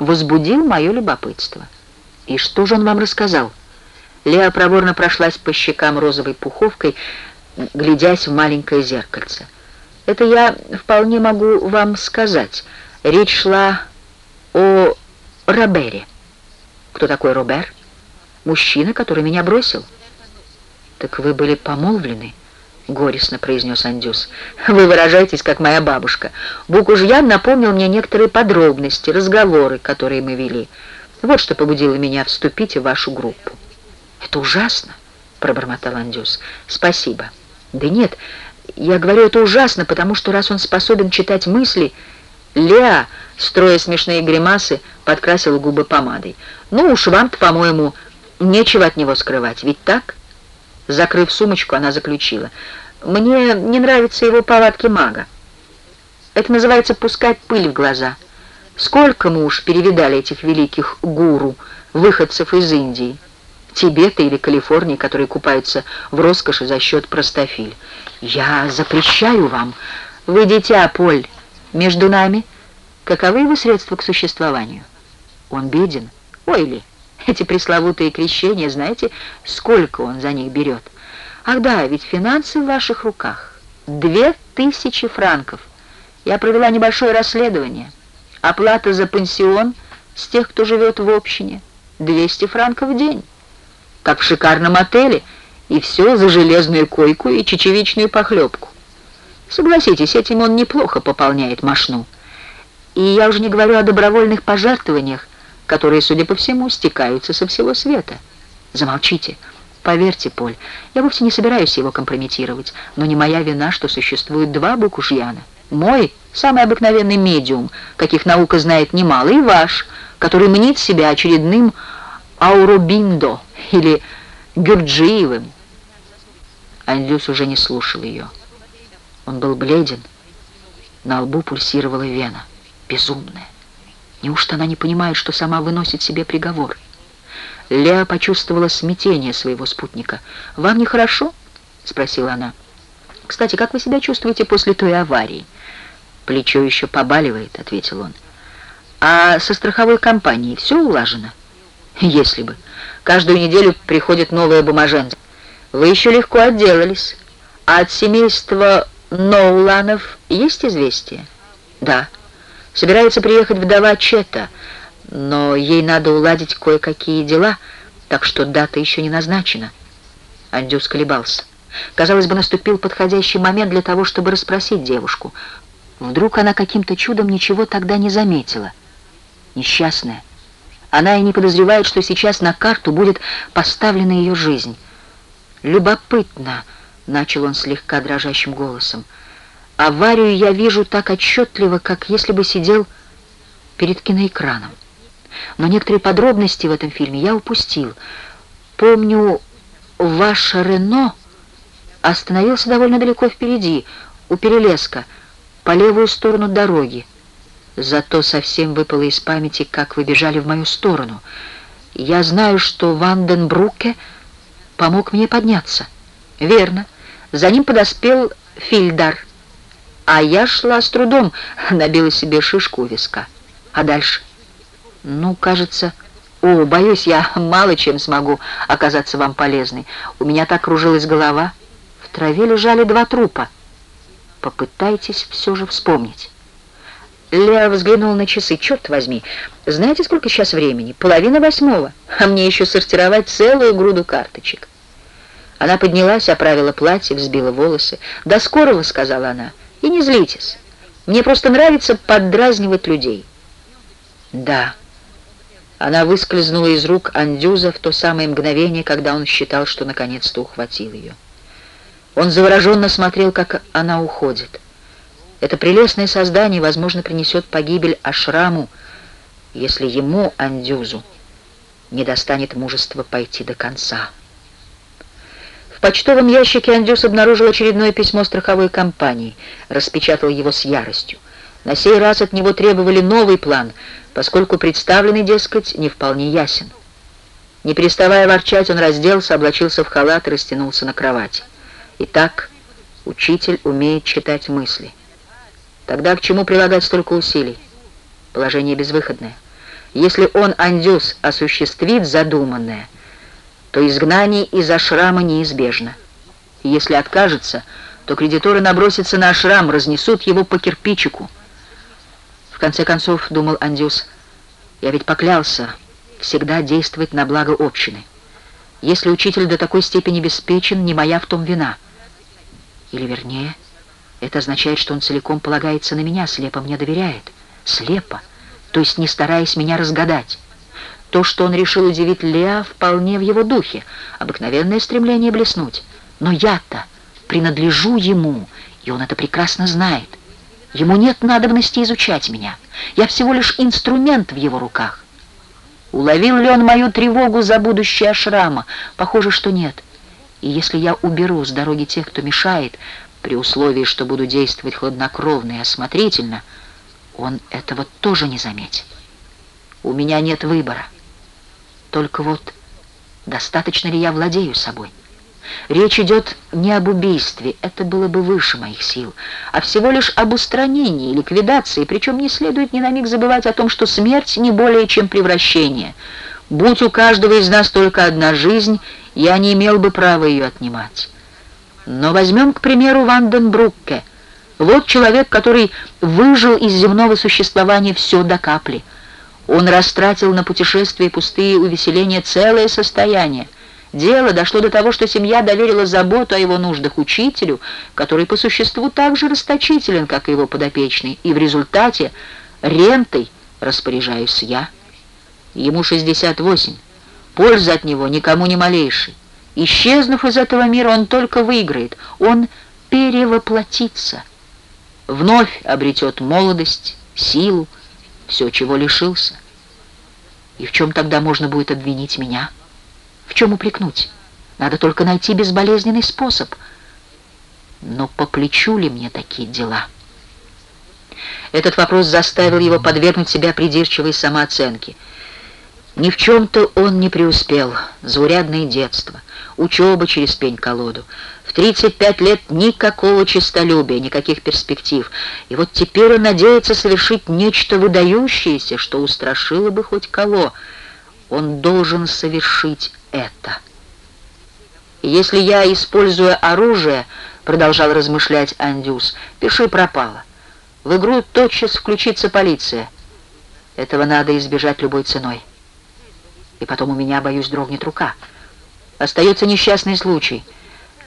возбудил мое любопытство. И что же он вам рассказал? Леа проворно прошлась по щекам розовой пуховкой, глядясь в маленькое зеркальце. Это я вполне могу вам сказать. Речь шла о Робере. Кто такой Робер? Мужчина, который меня бросил. Так вы были помолвлены? Горестно произнес Андюс. «Вы выражаетесь, как моя бабушка. Букужьян напомнил мне некоторые подробности, разговоры, которые мы вели. Вот что побудило меня вступить в вашу группу». «Это ужасно», — пробормотал Андюс. «Спасибо». «Да нет, я говорю, это ужасно, потому что раз он способен читать мысли...» Леа, строя смешные гримасы, подкрасил губы помадой. «Ну уж вам-то, по-моему, нечего от него скрывать, ведь так?» Закрыв сумочку, она заключила. «Мне не нравятся его повадки мага. Это называется пускать пыль в глаза. Сколько мы уж перевидали этих великих гуру, выходцев из Индии, Тибета или Калифорнии, которые купаются в роскоши за счет простофиль. Я запрещаю вам. Вы дитя, Поль, между нами. Каковы его средства к существованию? Он беден. Ой ли!» Эти пресловутые крещения, знаете, сколько он за них берет? Ах да, ведь финансы в ваших руках. Две тысячи франков. Я провела небольшое расследование. Оплата за пансион с тех, кто живет в общине. 200 франков в день. Как в шикарном отеле. И все за железную койку и чечевичную похлебку. Согласитесь, этим он неплохо пополняет машну. И я уже не говорю о добровольных пожертвованиях, которые, судя по всему, стекаются со всего света. Замолчите. Поверьте, Поль, я вовсе не собираюсь его компрометировать, но не моя вина, что существует два Букушьяна. Мой — самый обыкновенный медиум, каких наука знает немало, и ваш, который мнит себя очередным Ауробиндо или Гюрджиевым. Андюс уже не слушал ее. Он был бледен, на лбу пульсировала вена, безумная. Неужто она не понимает, что сама выносит себе приговор? Леа почувствовала смятение своего спутника. «Вам нехорошо?» — спросила она. «Кстати, как вы себя чувствуете после той аварии?» «Плечо еще побаливает», — ответил он. «А со страховой компанией все улажено?» «Если бы. Каждую неделю приходит новая бумаженца. Вы еще легко отделались. А от семейства Ноуланов есть известие?» «Да». Собирается приехать вдова Чета, но ей надо уладить кое-какие дела, так что дата еще не назначена. Андюс колебался. Казалось бы, наступил подходящий момент для того, чтобы расспросить девушку. Вдруг она каким-то чудом ничего тогда не заметила. Несчастная. Она и не подозревает, что сейчас на карту будет поставлена ее жизнь. «Любопытно», — начал он слегка дрожащим голосом, — Аварию я вижу так отчетливо, как если бы сидел перед киноэкраном. Но некоторые подробности в этом фильме я упустил. Помню, ваш Рено остановился довольно далеко впереди, у перелеска, по левую сторону дороги. Зато совсем выпало из памяти, как вы бежали в мою сторону. Я знаю, что Ванденбруке помог мне подняться. Верно. За ним подоспел Фильдар. А я шла с трудом, набила себе шишку виска. А дальше? Ну, кажется... О, боюсь, я мало чем смогу оказаться вам полезной. У меня так кружилась голова. В траве лежали два трупа. Попытайтесь все же вспомнить. Леа взглянул на часы. «Черт возьми, знаете, сколько сейчас времени? Половина восьмого, а мне еще сортировать целую груду карточек». Она поднялась, оправила платье, взбила волосы. «До скорого», — сказала она, — «и не злитесь. Мне просто нравится поддразнивать людей». «Да». Она выскользнула из рук Андюза в то самое мгновение, когда он считал, что наконец-то ухватил ее. Он завороженно смотрел, как она уходит. Это прелестное создание, возможно, принесет погибель Ашраму, если ему, Андюзу, не достанет мужества пойти до конца. В почтовом ящике Андюс обнаружил очередное письмо страховой компании, распечатал его с яростью. На сей раз от него требовали новый план, поскольку представленный, дескать, не вполне ясен. Не переставая ворчать, он разделся, облачился в халат и растянулся на кровати. Итак, учитель умеет читать мысли. Тогда к чему прилагать столько усилий? Положение безвыходное. Если он, Андюс, осуществит задуманное, то изгнание из ашрама неизбежно. И если откажется, то кредиторы набросятся на ашрам, разнесут его по кирпичику. В конце концов, думал Андюс, я ведь поклялся всегда действовать на благо общины. Если учитель до такой степени беспечен, не моя в том вина. Или вернее... Это означает, что он целиком полагается на меня, слепо мне доверяет. Слепо, то есть не стараясь меня разгадать. То, что он решил удивить Леа, вполне в его духе. Обыкновенное стремление блеснуть. Но я-то принадлежу ему, и он это прекрасно знает. Ему нет надобности изучать меня. Я всего лишь инструмент в его руках. Уловил ли он мою тревогу за будущее Ашрама? Похоже, что нет. И если я уберу с дороги тех, кто мешает, при условии, что буду действовать хладнокровно и осмотрительно, он этого тоже не заметит. У меня нет выбора. Только вот, достаточно ли я владею собой? Речь идет не об убийстве, это было бы выше моих сил, а всего лишь об устранении, ликвидации, причем не следует ни на миг забывать о том, что смерть не более чем превращение. Будь у каждого из нас только одна жизнь, я не имел бы права ее отнимать. Но возьмем, к примеру, Ванденбрукке. Вот человек, который выжил из земного существования все до капли. Он растратил на путешествия пустые увеселения целое состояние. Дело дошло до того, что семья доверила заботу о его нуждах учителю, который по существу так же расточителен, как и его подопечный, и в результате рентой распоряжаюсь я. Ему 68. Польза от него никому не малейшей. Исчезнув из этого мира, он только выиграет, он перевоплотится, вновь обретет молодость, силу, все, чего лишился. И в чем тогда можно будет обвинить меня? В чем упрекнуть? Надо только найти безболезненный способ. Но по плечу ли мне такие дела? Этот вопрос заставил его подвергнуть себя придирчивой самооценке. Ни в чем-то он не преуспел. Заурядное детство, учеба через пень-колоду. В 35 лет никакого честолюбия, никаких перспектив. И вот теперь он надеется совершить нечто выдающееся, что устрашило бы хоть кого. Он должен совершить это. И если я, используя оружие, продолжал размышлять Андюс, пиши пропало. В игру тотчас включится полиция. Этого надо избежать любой ценой. И потом у меня, боюсь, дрогнет рука. Остается несчастный случай.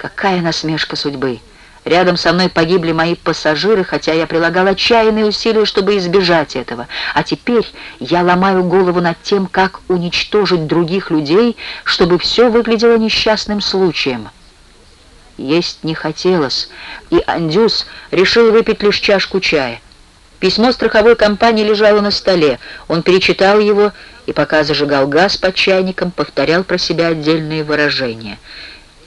Какая насмешка судьбы. Рядом со мной погибли мои пассажиры, хотя я прилагал отчаянные усилия, чтобы избежать этого. А теперь я ломаю голову над тем, как уничтожить других людей, чтобы все выглядело несчастным случаем. Есть не хотелось, и Андюс решил выпить лишь чашку чая. Письмо страховой компании лежало на столе. Он перечитал его и пока зажигал газ под чайником, повторял про себя отдельные выражения.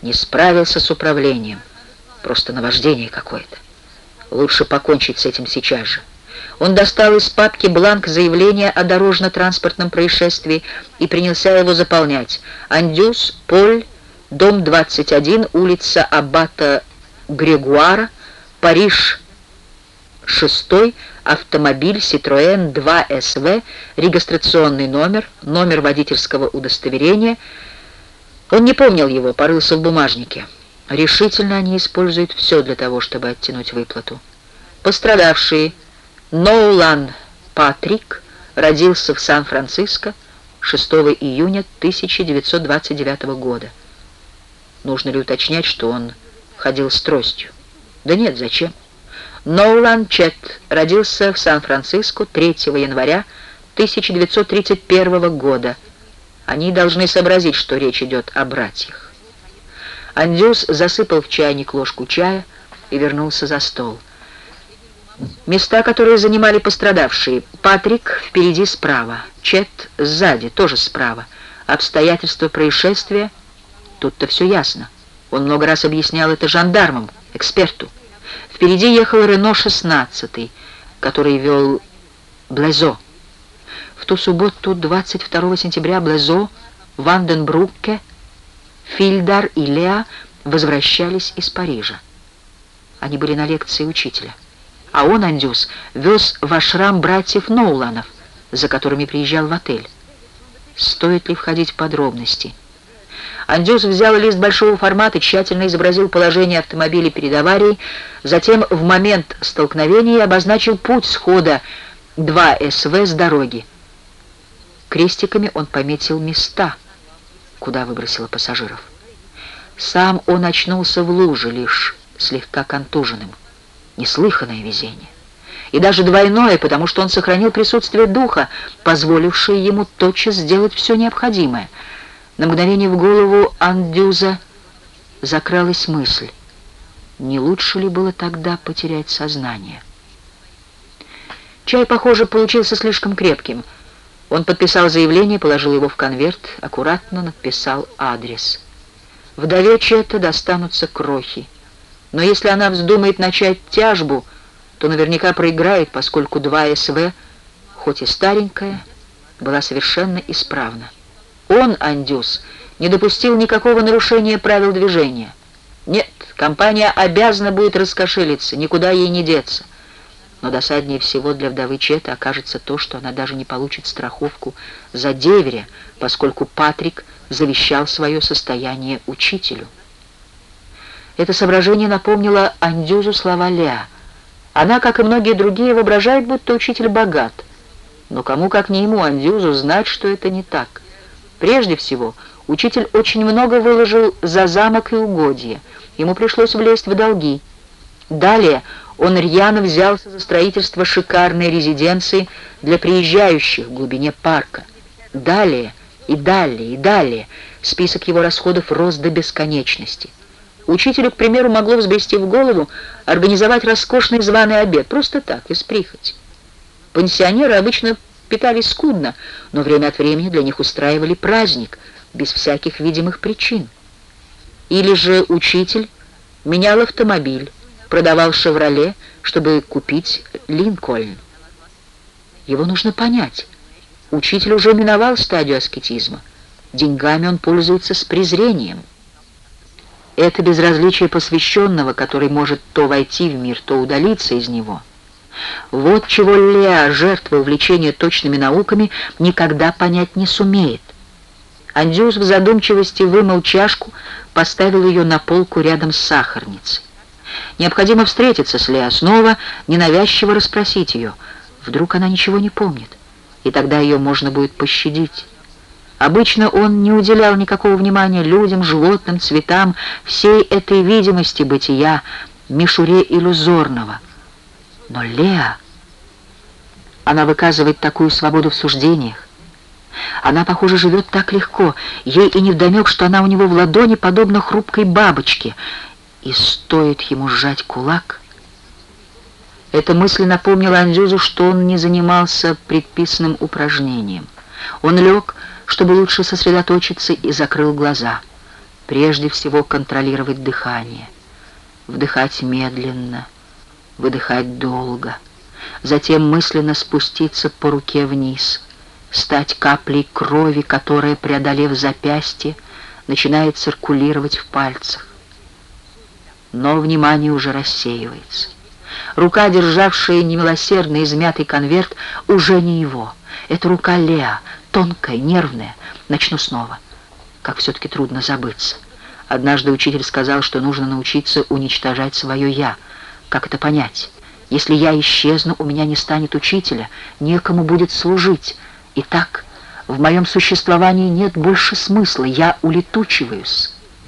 Не справился с управлением. Просто наваждение какое-то. Лучше покончить с этим сейчас же. Он достал из папки бланк заявления о дорожно-транспортном происшествии и принялся его заполнять. Андюс, Поль, дом 21, улица Аббата Грегуара, Париж, 6 автомобиль Citroën 2 SV, регистрационный номер, номер водительского удостоверения. Он не помнил его, порылся в бумажнике. Решительно они используют все для того, чтобы оттянуть выплату. Пострадавшие Ноулан Патрик родился в Сан-Франциско 6 июня 1929 года. Нужно ли уточнять, что он ходил с тростью? Да нет, зачем? Ноулан Чет родился в Сан-Франциско 3 января 1931 года. Они должны сообразить, что речь идет о братьях. Андюс засыпал в чайник ложку чая и вернулся за стол. Места, которые занимали пострадавшие. Патрик впереди справа, Чет сзади, тоже справа. Обстоятельства происшествия, тут-то все ясно. Он много раз объяснял это жандармам, эксперту. Впереди ехал Рено-16, который вел Блезо. В ту субботу, 22 сентября, Блезо, Ванденбрукке, Фильдар и Леа возвращались из Парижа. Они были на лекции учителя. А он, Андюс, вез в ашрам братьев Ноуланов, за которыми приезжал в отель. Стоит ли входить в подробности? Андюс взял лист большого формата, тщательно изобразил положение автомобиля перед аварией, затем в момент столкновения обозначил путь схода 2 СВ с дороги. Крестиками он пометил места, куда выбросило пассажиров. Сам он очнулся в луже, лишь слегка контуженным. Неслыханное везение. И даже двойное, потому что он сохранил присутствие духа, позволившее ему тотчас сделать все необходимое — на мгновение в голову Андюза закралась мысль, не лучше ли было тогда потерять сознание. Чай, похоже, получился слишком крепким. Он подписал заявление, положил его в конверт, аккуратно написал адрес. Вдове Чета достанутся крохи. Но если она вздумает начать тяжбу, то наверняка проиграет, поскольку 2 СВ, хоть и старенькая, была совершенно исправна. Он, Андюс, не допустил никакого нарушения правил движения. Нет, компания обязана будет раскошелиться, никуда ей не деться. Но досаднее всего для вдовы Чета окажется то, что она даже не получит страховку за деверя, поскольку Патрик завещал свое состояние учителю. Это соображение напомнило Андюзу слова Леа. Она, как и многие другие, воображает, будто учитель богат. Но кому, как не ему, Андюзу, знать, что это не так. Прежде всего, учитель очень много выложил за замок и угодья. Ему пришлось влезть в долги. Далее он рьяно взялся за строительство шикарной резиденции для приезжающих в глубине парка. Далее и далее и далее список его расходов рос до бесконечности. Учителю, к примеру, могло взбрести в голову организовать роскошный званый обед, просто так, из прихоти. Пенсионеры обычно питались скудно, но время от времени для них устраивали праздник, без всяких видимых причин. Или же учитель менял автомобиль, продавал «Шевроле», чтобы купить «Линкольн». Его нужно понять. Учитель уже миновал стадию аскетизма. Деньгами он пользуется с презрением. Это безразличие посвященного, который может то войти в мир, то удалиться из него – вот чего Леа, жертва увлечения точными науками, никогда понять не сумеет. Андюс в задумчивости вымыл чашку, поставил ее на полку рядом с сахарницей. Необходимо встретиться с Леа снова, ненавязчиво расспросить ее. Вдруг она ничего не помнит, и тогда ее можно будет пощадить. Обычно он не уделял никакого внимания людям, животным, цветам, всей этой видимости бытия, мишуре иллюзорного — но Леа, она выказывает такую свободу в суждениях. Она, похоже, живет так легко. Ей и не вдомек, что она у него в ладони, подобно хрупкой бабочке. И стоит ему сжать кулак... Эта мысль напомнила Андюзу, что он не занимался предписанным упражнением. Он лег, чтобы лучше сосредоточиться, и закрыл глаза. Прежде всего контролировать дыхание. Вдыхать медленно, выдыхать долго. Затем мысленно спуститься по руке вниз, стать каплей крови, которая, преодолев запястье, начинает циркулировать в пальцах. Но внимание уже рассеивается. Рука, державшая немилосердно измятый конверт, уже не его. Это рука Леа, тонкая, нервная. Начну снова. Как все-таки трудно забыться. Однажды учитель сказал, что нужно научиться уничтожать свое «я». Как это понять? Если я исчезну, у меня не станет учителя, некому будет служить. И так в моем существовании нет больше смысла, я улетучиваюсь.